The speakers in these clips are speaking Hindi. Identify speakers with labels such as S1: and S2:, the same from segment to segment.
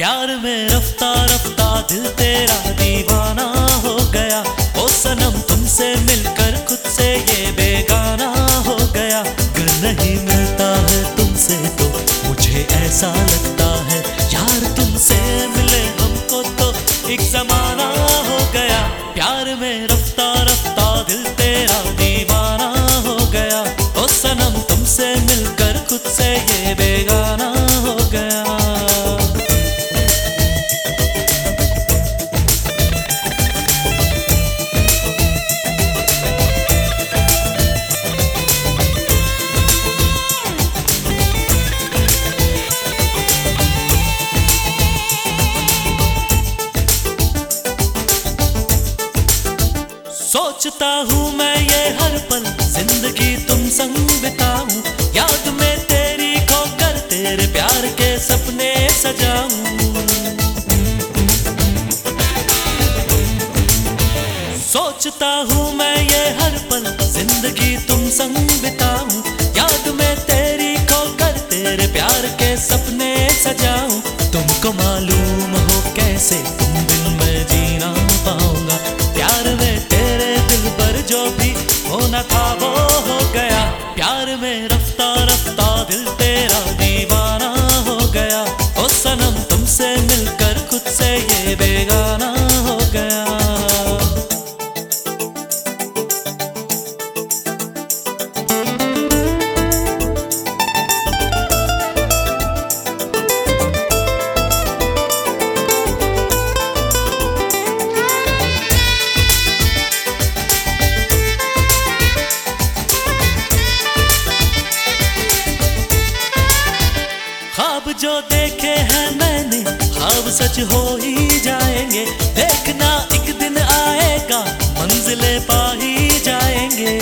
S1: प्यार में रफ्ता रफ्ता दिल तेरा दीवाना हो गया। ओ सनम, तुमसे मिलकर खुद से ये बेगाना हो गया। अगर नहीं मिलता है तुमसे तो मुझे ऐसा लगता है। यार, तुमसे मिले हमको तो एक जमाना हो गया। प्यार में रफ्ता रफ्ता दिल तेरा दीवाना हो गया। ओ सनम, तुमसे मिलकर खुद से ये बेगाना सोचता हूँ मैं ये हर पल ज़िंदगी तुम संग बिताऊं। याद में तेरी को कर तेरे प्यार के सपने सजाऊं। सोचता हूँ मैं ये हर पल ज़िंदगी तुम संग बिताऊं। सच हो ही जाएँगे। देखना एक दिन आएगा, मंजिले पा ही जाएँगे।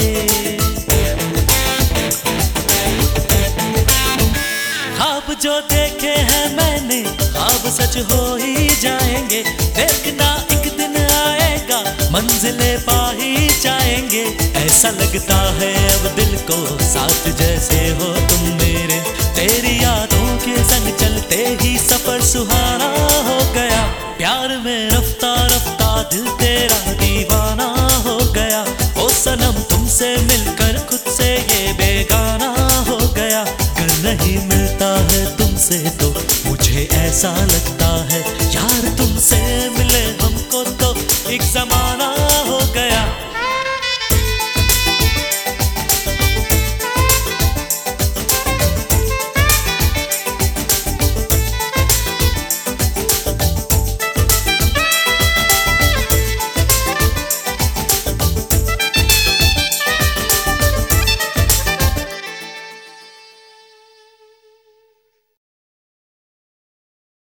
S1: ख्वाब जो देखे हैं मैंने, ख्वाब सच हो ही जाएँगे। देखना एक दिन आएगा, मंजिले पा ही जाएँगे। ऐसा लगता है अब दिल को साथ जैसे हो तुम मेरे। तेरी यादों के संग सफ़र सुहाना हो गया। प्यार में रफ्ता रफ्ता दिल तेरा दीवाना हो गया। ओ सनम, तुमसे मिलकर खुद से ये बेगाना हो गया। कर नहीं मिलता है तुमसे तो मुझे ऐसा लगता है।